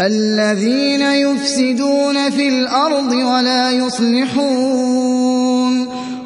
الذين يفسدون في الأرض ولا يصلحون.